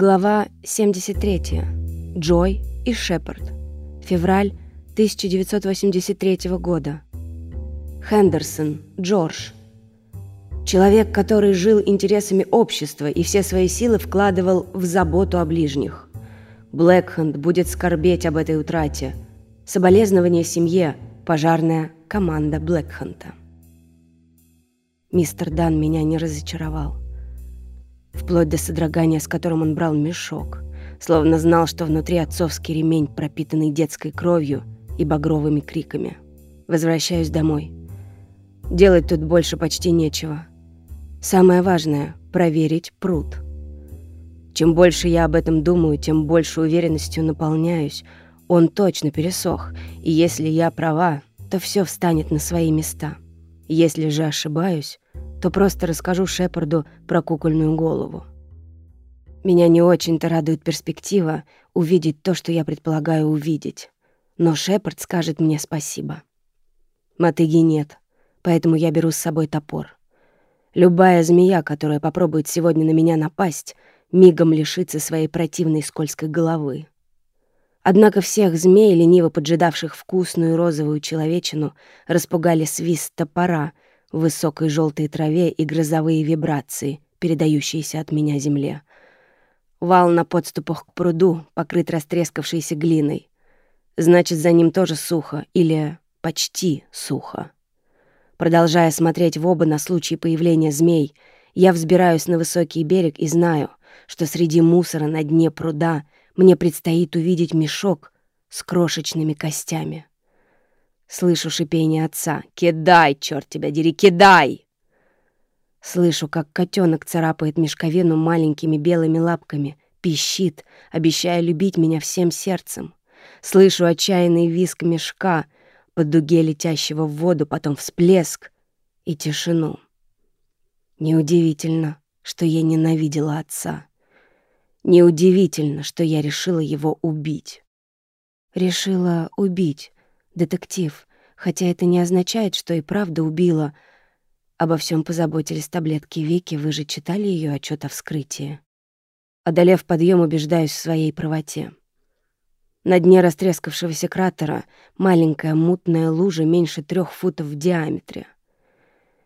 Глава 73. Джой и Шепард. Февраль 1983 года. Хендерсон, Джордж. Человек, который жил интересами общества и все свои силы вкладывал в заботу о ближних. Блэкхенд будет скорбеть об этой утрате. Соболезнование семье, пожарная команда Блэкхента. Мистер Дан меня не разочаровал. Вплоть до содрогания, с которым он брал мешок, словно знал, что внутри отцовский ремень, пропитанный детской кровью и багровыми криками. Возвращаюсь домой. Делать тут больше почти нечего. Самое важное — проверить пруд. Чем больше я об этом думаю, тем больше уверенностью наполняюсь. Он точно пересох, и если я права, то все встанет на свои места. Если же ошибаюсь, то просто расскажу Шепарду про кукольную голову. Меня не очень-то радует перспектива увидеть то, что я предполагаю увидеть. Но Шепард скажет мне спасибо. Мотыги нет, поэтому я беру с собой топор. Любая змея, которая попробует сегодня на меня напасть, мигом лишится своей противной скользкой головы. Однако всех змей, лениво поджидавших вкусную розовую человечину, распугали свист топора в высокой желтой траве и грозовые вибрации, передающиеся от меня земле. Вал на подступах к пруду покрыт растрескавшейся глиной. Значит, за ним тоже сухо или почти сухо. Продолжая смотреть в оба на случай появления змей, я взбираюсь на высокий берег и знаю, что среди мусора на дне пруда — мне предстоит увидеть мешок с крошечными костями. Слышу шипение отца. «Кидай, черт тебя дери, кидай!» Слышу, как котенок царапает мешковину маленькими белыми лапками, пищит, обещая любить меня всем сердцем. Слышу отчаянный визг мешка под дуге летящего в воду, потом всплеск и тишину. Неудивительно, что я ненавидела отца. Неудивительно, что я решила его убить. Решила убить, детектив, хотя это не означает, что и правда убила. Обо всем позаботились таблетки Вики, вы же читали ее отчет о вскрытии. Одолев подъем, убеждаюсь в своей правоте. На дне растрескавшегося кратера маленькая мутная лужа меньше трех футов в диаметре.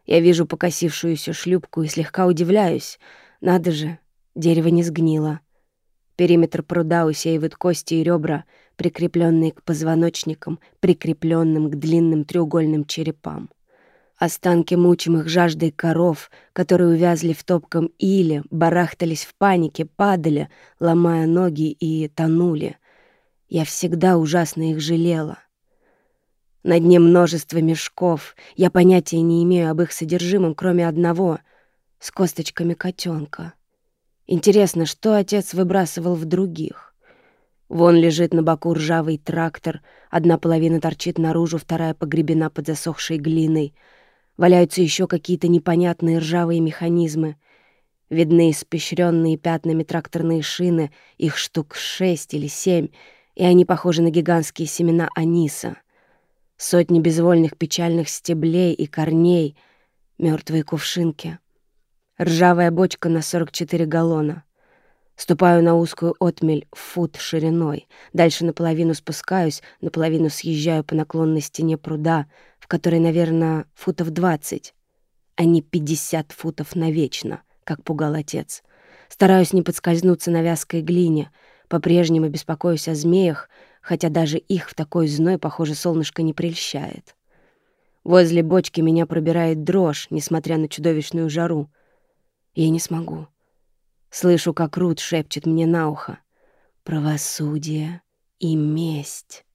Я вижу покосившуюся шлюпку и слегка удивляюсь. Надо же, дерево не сгнило. Периметр пруда усеивают кости и ребра, прикрепленные к позвоночникам, прикрепленным к длинным треугольным черепам. Останки мучимых жаждой коров, которые увязли в топком иле, барахтались в панике, падали, ломая ноги и тонули. Я всегда ужасно их жалела. На дне множество мешков. Я понятия не имею об их содержимом, кроме одного — с косточками котенка. Интересно, что отец выбрасывал в других? Вон лежит на боку ржавый трактор, одна половина торчит наружу, вторая погребена под засохшей глиной. Валяются еще какие-то непонятные ржавые механизмы. Видны испещренные пятнами тракторные шины, их штук шесть или семь, и они похожи на гигантские семена аниса. Сотни безвольных печальных стеблей и корней, мертвые кувшинки — Ржавая бочка на 44 галлона. Ступаю на узкую отмель фут шириной. Дальше наполовину спускаюсь, наполовину съезжаю по наклонной стене пруда, в которой, наверное, футов 20, а не 50 футов навечно, как пугал отец. Стараюсь не подскользнуться на вязкой глине, по-прежнему беспокоюсь о змеях, хотя даже их в такой зной, похоже, солнышко не прельщает. Возле бочки меня пробирает дрожь, несмотря на чудовищную жару. Я не смогу. Слышу, как Рут шепчет мне на ухо. «Правосудие и месть».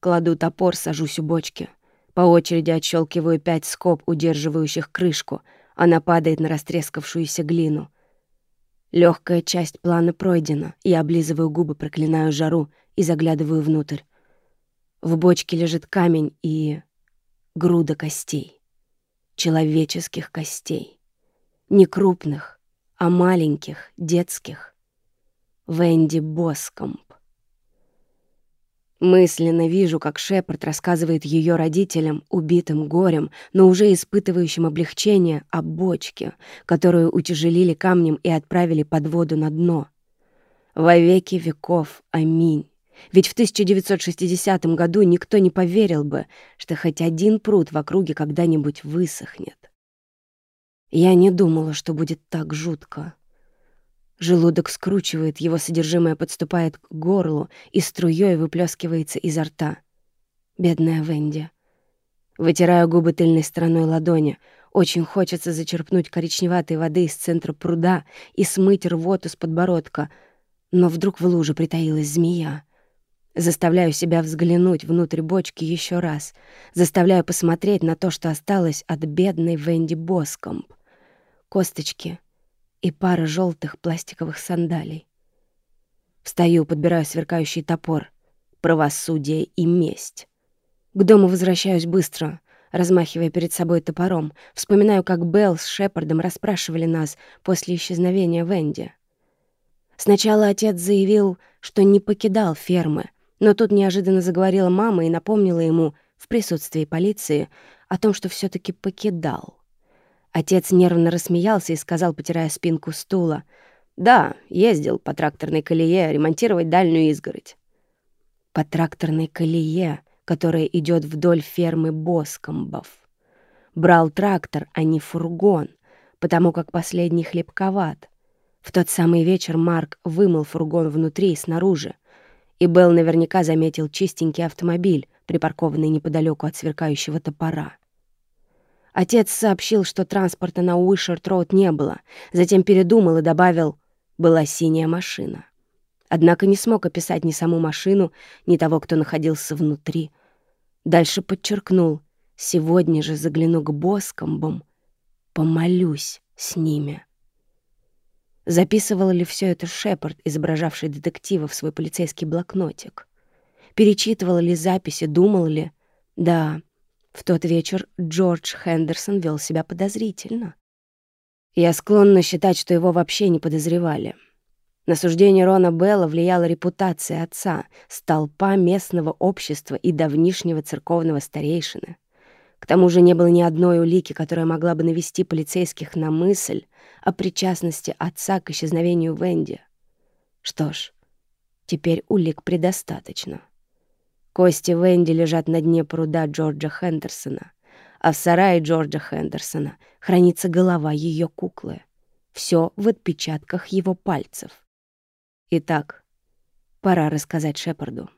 Кладу топор, сажусь у бочки. По очереди отщелкиваю пять скоб, удерживающих крышку. Она падает на растрескавшуюся глину. Легкая часть плана пройдена. Я облизываю губы, проклинаю жару и заглядываю внутрь. В бочке лежит камень и груда костей. Человеческих костей. Не крупных, а маленьких, детских. Венди Боскомп. Мысленно вижу, как Шепард рассказывает ее родителям, убитым горем, но уже испытывающим облегчение, о бочке, которую утяжелили камнем и отправили под воду на дно. Во веки веков. Аминь. Ведь в 1960 году никто не поверил бы, что хоть один пруд в округе когда-нибудь высохнет. Я не думала, что будет так жутко. Желудок скручивает, его содержимое подступает к горлу и струей выплескивается изо рта. Бедная Венди. Вытираю губы тыльной стороной ладони. Очень хочется зачерпнуть коричневатой воды из центра пруда и смыть рвоту с подбородка. Но вдруг в луже притаилась змея. Заставляю себя взглянуть внутрь бочки еще раз. Заставляю посмотреть на то, что осталось от бедной Венди Боскомп. Косточки и пара желтых пластиковых сандалий. Встаю, подбираю сверкающий топор. Правосудие и месть. К дому возвращаюсь быстро, размахивая перед собой топором. Вспоминаю, как Белл с Шепардом расспрашивали нас после исчезновения Венди. Сначала отец заявил, что не покидал фермы, но тут неожиданно заговорила мама и напомнила ему в присутствии полиции о том, что все таки покидал. Отец нервно рассмеялся и сказал, потирая спинку стула, «Да, ездил по тракторной колее ремонтировать дальнюю изгородь». По тракторной колее которая идет вдоль фермы Боскомбов. Брал трактор, а не фургон, потому как последний хлебковат. В тот самый вечер Марк вымыл фургон внутри и снаружи, и Белл наверняка заметил чистенький автомобиль, припаркованный неподалеку от сверкающего топора. Отец сообщил, что транспорта на Уишерт-Роуд не было, затем передумал и добавил «была синяя машина». Однако не смог описать ни саму машину, ни того, кто находился внутри. Дальше подчеркнул, сегодня же загляну к Боскомбам, помолюсь с ними. Записывал ли все это Шепард, изображавший детектива в свой полицейский блокнотик? Перечитывал ли записи, думал ли? Да, в тот вечер Джордж Хендерсон вел себя подозрительно. Я склонна считать, что его вообще не подозревали. На суждение Рона Белла влияла репутация отца, столпа местного общества и давнишнего церковного старейшины. К тому же не было ни одной улики, которая могла бы навести полицейских на мысль о причастности отца к исчезновению Венди. Что ж, теперь улик предостаточно. Кости Венди лежат на дне пруда Джорджа Хендерсона, а в сарае Джорджа Хендерсона хранится голова ее куклы. Все в отпечатках его пальцев. Итак, пора рассказать Шепарду.